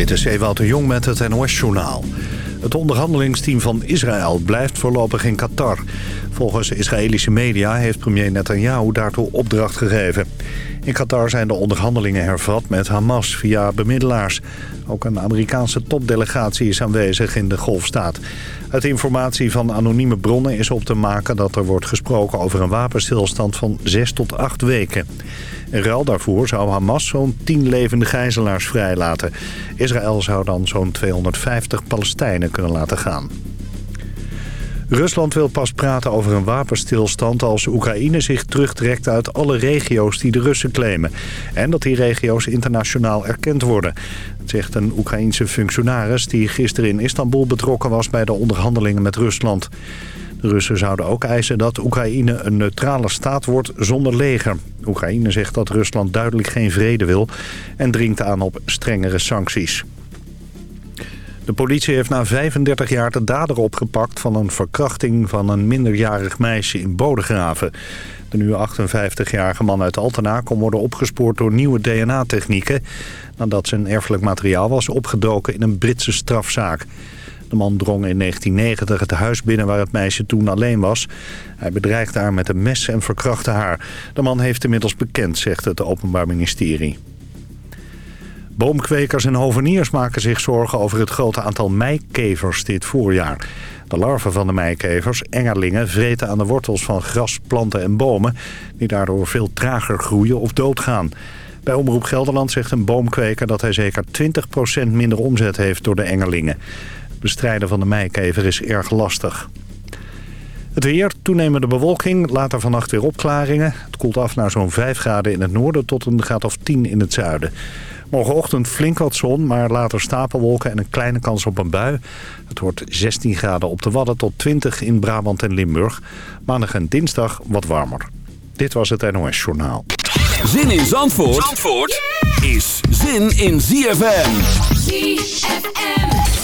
Dit is Ewout de Jong met het NOS-journaal. Het onderhandelingsteam van Israël blijft voorlopig in Qatar. Volgens Israëlische media heeft premier Netanyahu daartoe opdracht gegeven. In Qatar zijn de onderhandelingen hervat met Hamas via bemiddelaars. Ook een Amerikaanse topdelegatie is aanwezig in de golfstaat. Uit informatie van anonieme bronnen is op te maken dat er wordt gesproken over een wapenstilstand van 6 tot 8 weken. In ruil daarvoor zou Hamas zo'n 10 levende gijzelaars vrijlaten. Israël zou dan zo'n 250 Palestijnen kunnen laten gaan. Rusland wil pas praten over een wapenstilstand als Oekraïne zich terugtrekt uit alle regio's die de Russen claimen. En dat die regio's internationaal erkend worden. Zegt een Oekraïense functionaris die gisteren in Istanbul betrokken was bij de onderhandelingen met Rusland. Russen zouden ook eisen dat Oekraïne een neutrale staat wordt zonder leger. Oekraïne zegt dat Rusland duidelijk geen vrede wil en dringt aan op strengere sancties. De politie heeft na 35 jaar de dader opgepakt van een verkrachting van een minderjarig meisje in Bodegraven. De nu 58-jarige man uit Altena kon worden opgespoord door nieuwe DNA-technieken... nadat zijn erfelijk materiaal was opgedoken in een Britse strafzaak. De man drong in 1990 het huis binnen waar het meisje toen alleen was. Hij bedreigde haar met een mes en verkrachtte haar. De man heeft inmiddels bekend, zegt het Openbaar Ministerie. Boomkwekers en hoveniers maken zich zorgen over het grote aantal meikevers dit voorjaar. De larven van de meikevers, engerlingen, vreten aan de wortels van gras, planten en bomen... die daardoor veel trager groeien of doodgaan. Bij Omroep Gelderland zegt een boomkweker dat hij zeker 20% minder omzet heeft door de engerlingen. Bestrijden van de meikever is erg lastig. Het weer, toenemende bewolking, later vannacht weer opklaringen. Het koelt af naar zo'n 5 graden in het noorden tot een graad of 10 in het zuiden. Morgenochtend flink wat zon, maar later stapelwolken en een kleine kans op een bui. Het wordt 16 graden op de Wadden tot 20 in Brabant en Limburg. Maandag en dinsdag wat warmer. Dit was het NOS Journaal. Zin in Zandvoort, Zandvoort is zin in ZFM. ZFM.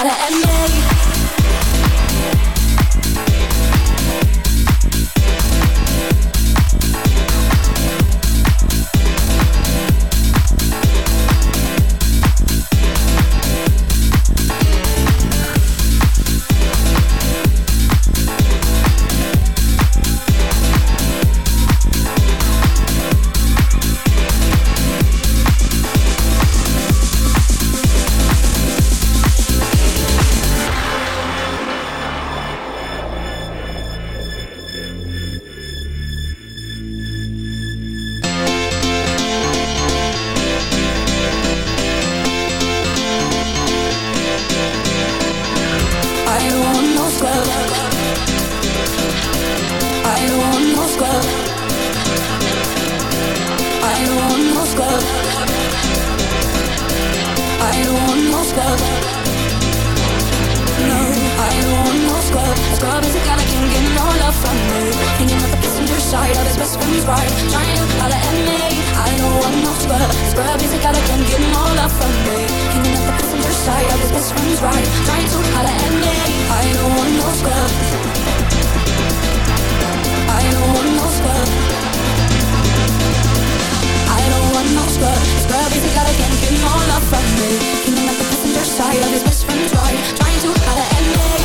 Holla at me. Club is a guy that can get no love from me. Hanging at the passenger side of his best friend's ride Trying to holler at me I know I'm no scrub Scrub is a guy that can get no love from me. Hanging at the passenger side of his best friend's ride Trying to holler at me I know I'm no scrub I know I'm no scrub I know I'm no scrub Scrub is a guy that can't get no love from me. Hanging at the passenger side of his best friend's ride Trying to holler at me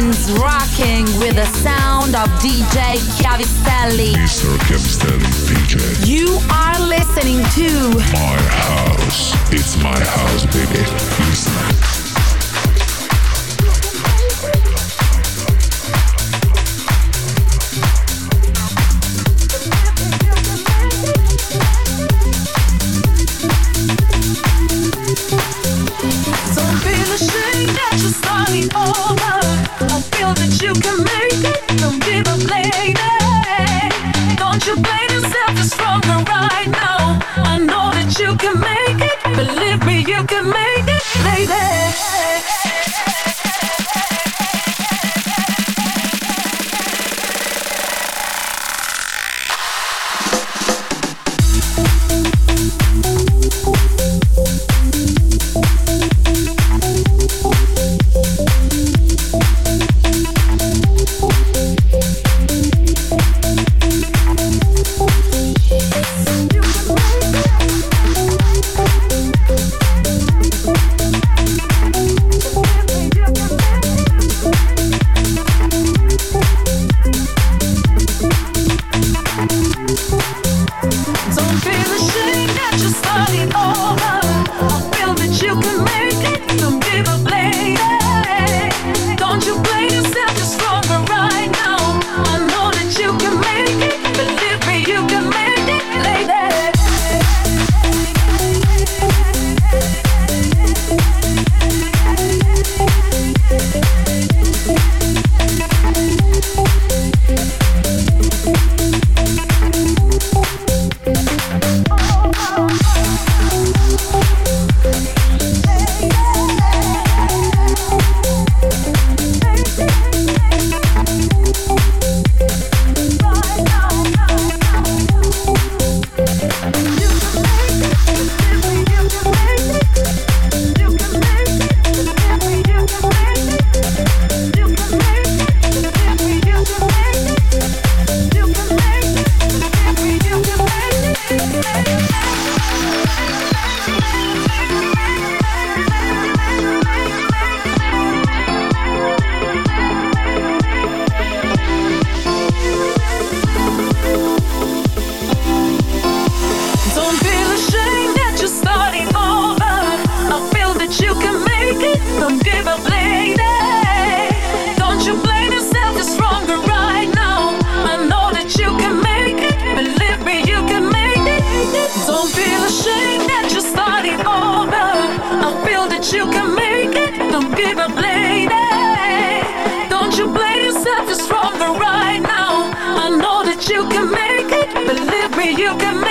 Sessions rocking with the sound of DJ Chiavistelli. Mr. Chiavistelli DJ. You are listening to My House. It's my house, baby. Listen. could make tech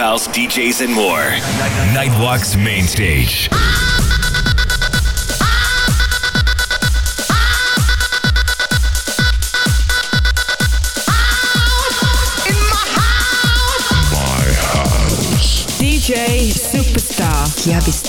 house, DJs, and more. Nightwalk's main stage. My house. DJ Superstar Chiavistelli.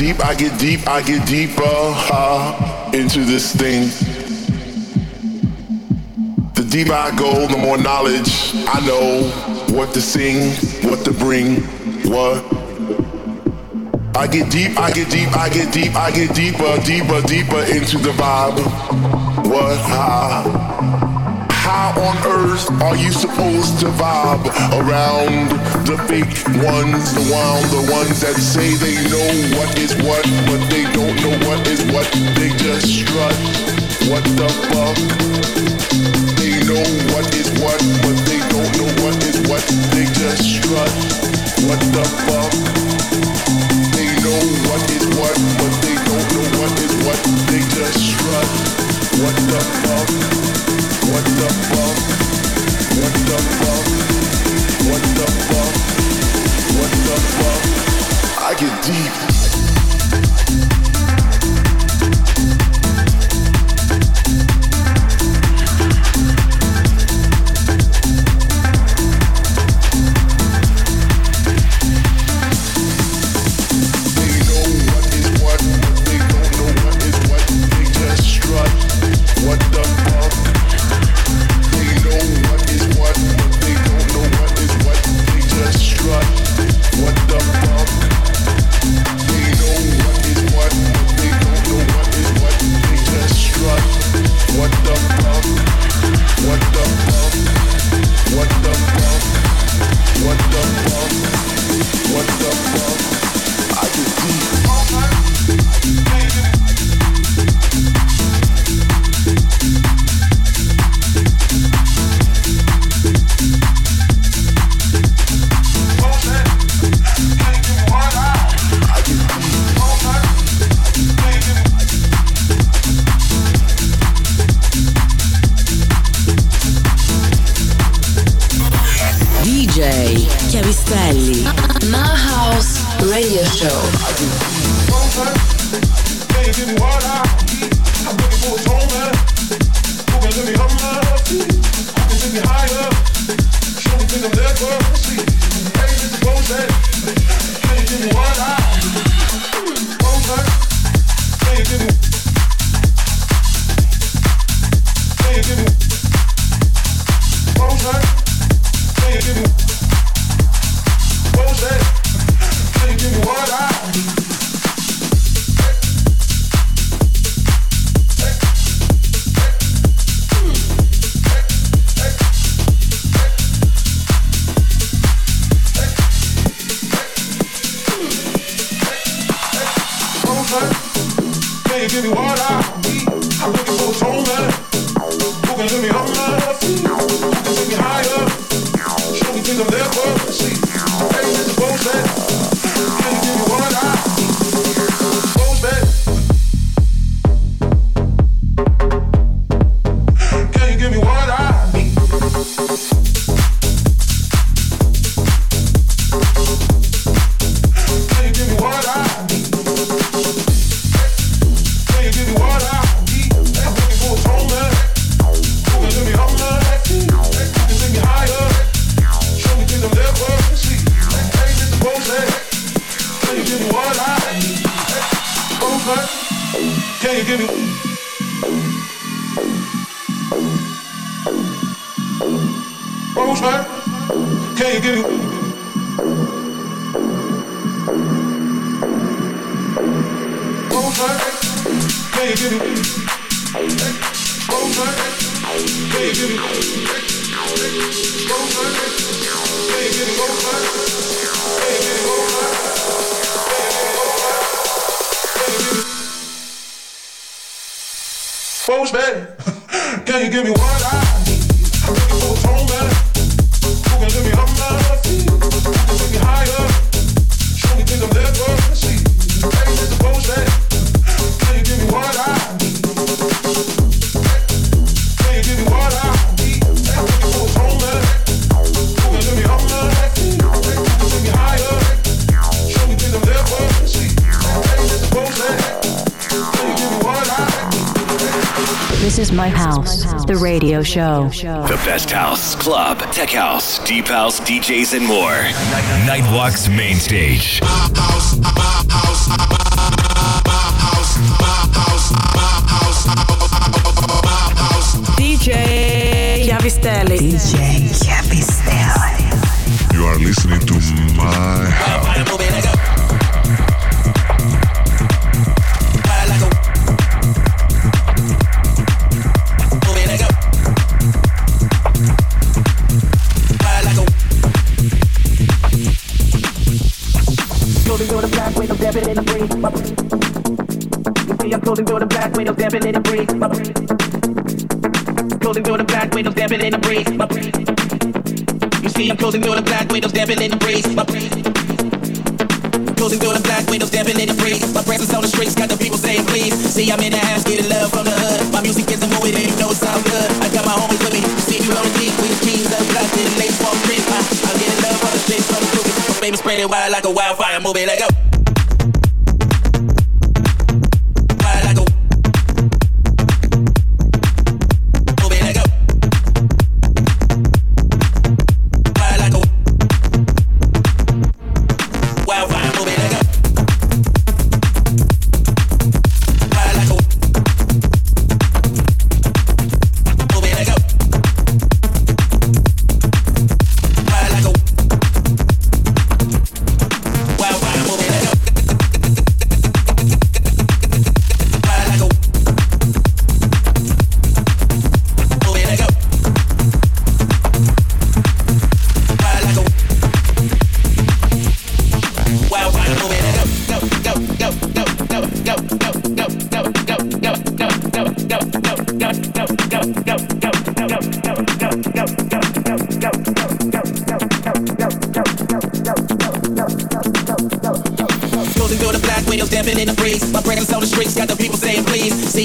Deep, I get deep, I get deeper into this thing. The deeper I go, the more knowledge I know what to sing, what to bring, what. I get deep, I get deep, I get deep, I get deeper, deeper, deeper into the vibe. What? How on earth are you supposed to vibe around the fake ones, the wild, the ones that say they know what is what, but they don't know what is what? They just strut. What the fuck? They know what is what, but they don't know what is what. They just strut. What the fuck? They know what is what, but they don't know what is what. They just strut. What the fuck? I get deep. give me what I need. I'm looking for a man can lift me my feet, can take me higher, show me things I'm there for. Radio show. The best house, club, tech house, deep house, DJs, and more. Nightwalk's main stage. DJ Chiavistelli. DJ Chiavistelli. You are listening to my house. Damping in the breeze. Closing door, the black windows, damping in the breeze. You see, I'm closing door, the black windows, damping in the breeze. Closing door, the black windows, damping in the breeze. My presence on the streets got the people saying please. See, I'm in the house, getting love from the hood. My music is a movie, and you know it's all good. I got my homies with me. See me rolling deep with the jeans up, black to the lace, walk street. I'm getting love from the streets, from the stupid. My baby spread it wide like a wildfire,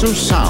to sound.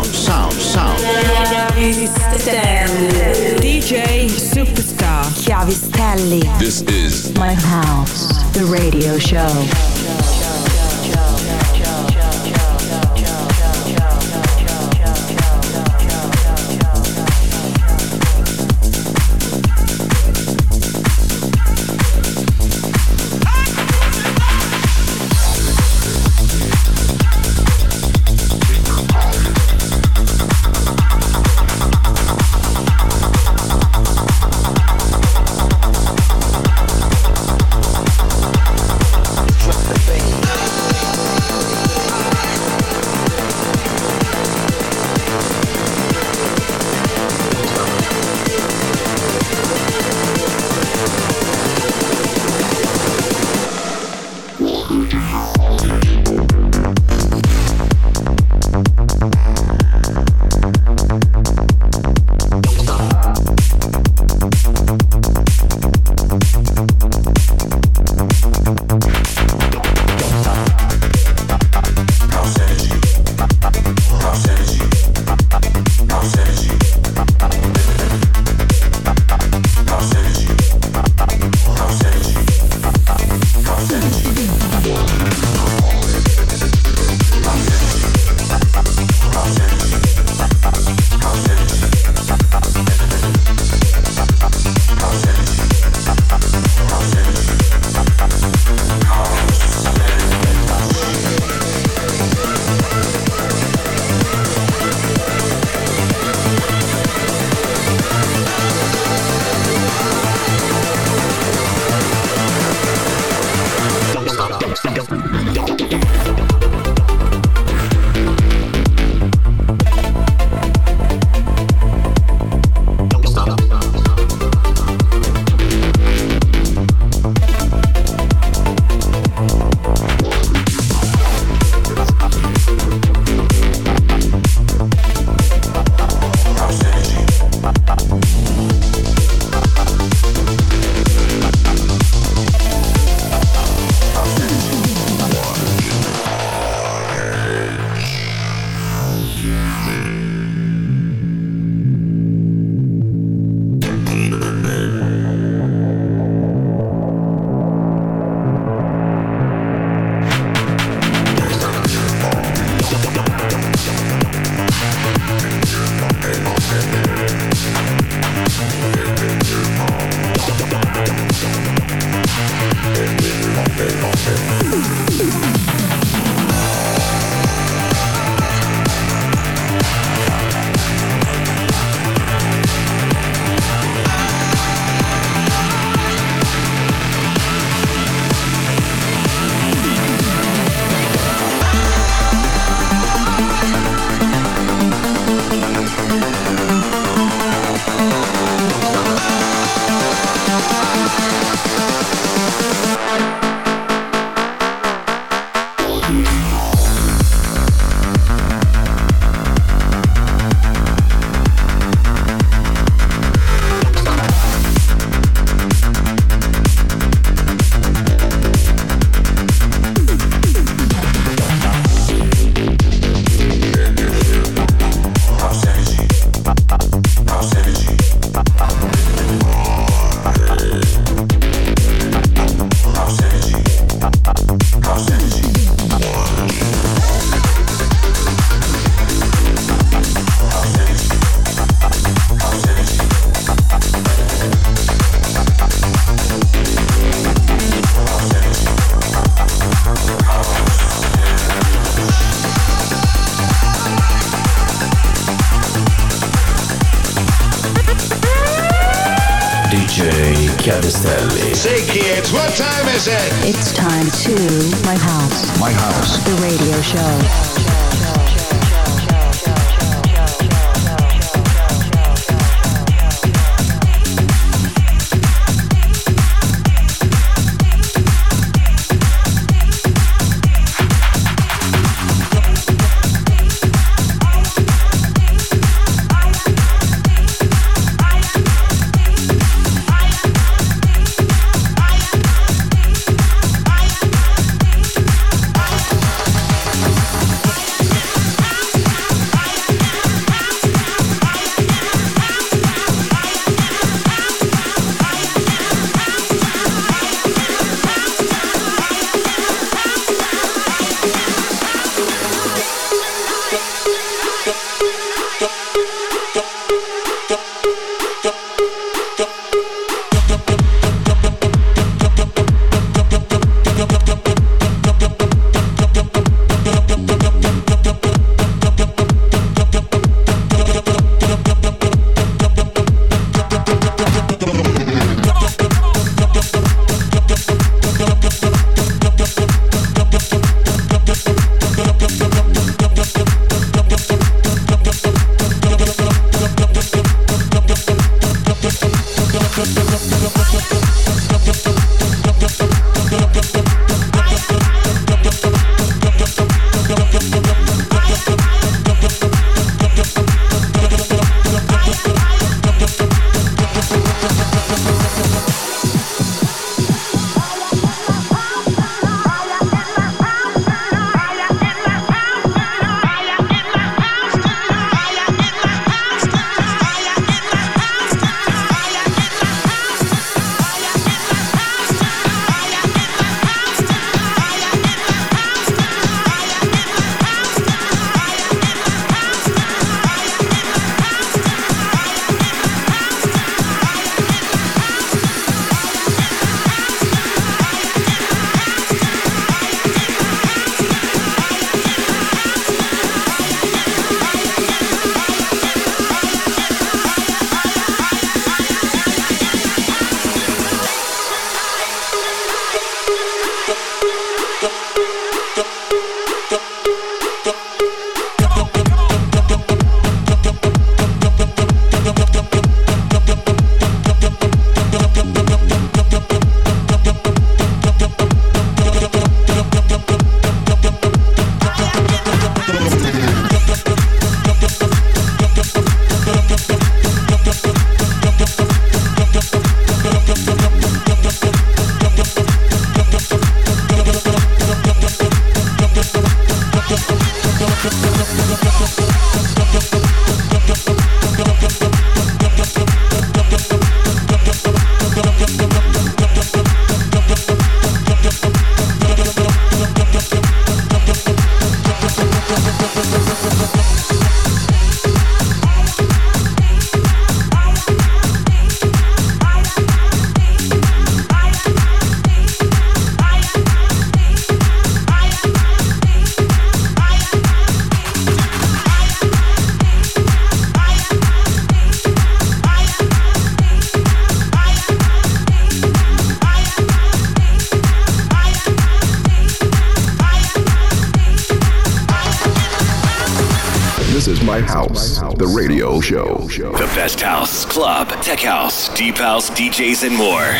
DJs and more.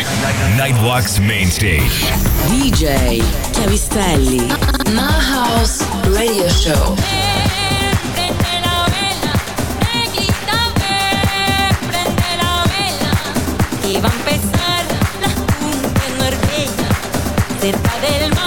Nightwalk's main stage. DJ Cavistelli. My House Radio Show. va a empezar la junta en Marbella, cerca del mar.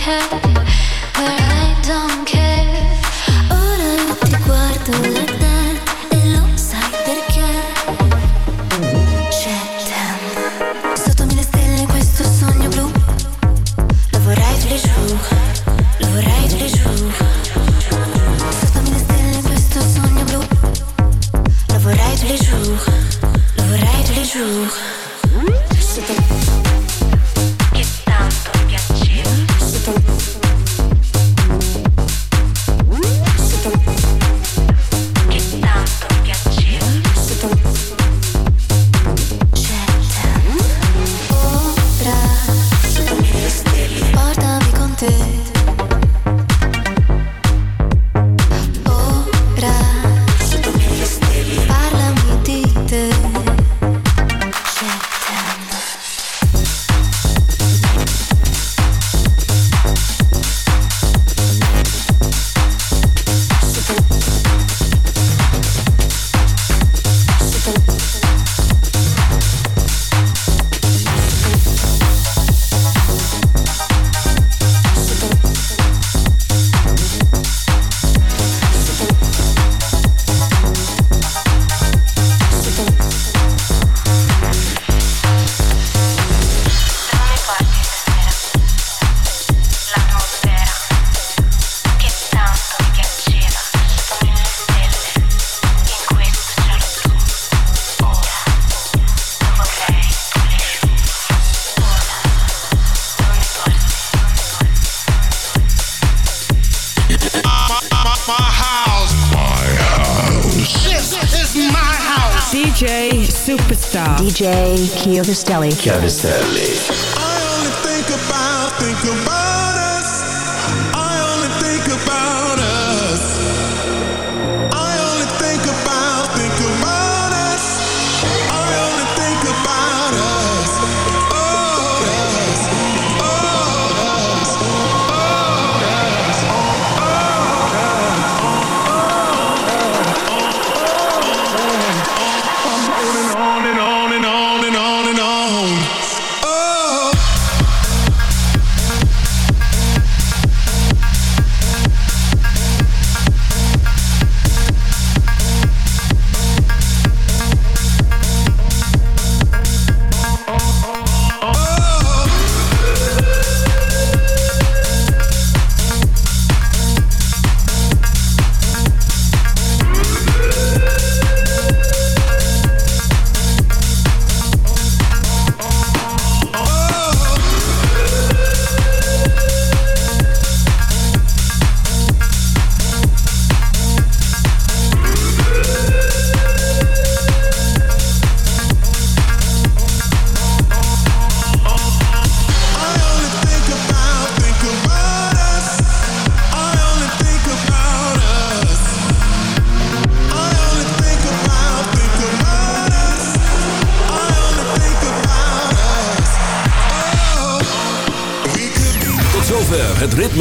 care. DJ Superstar. DJ Chiavistelli. Chiavistelli. I only think about, think about.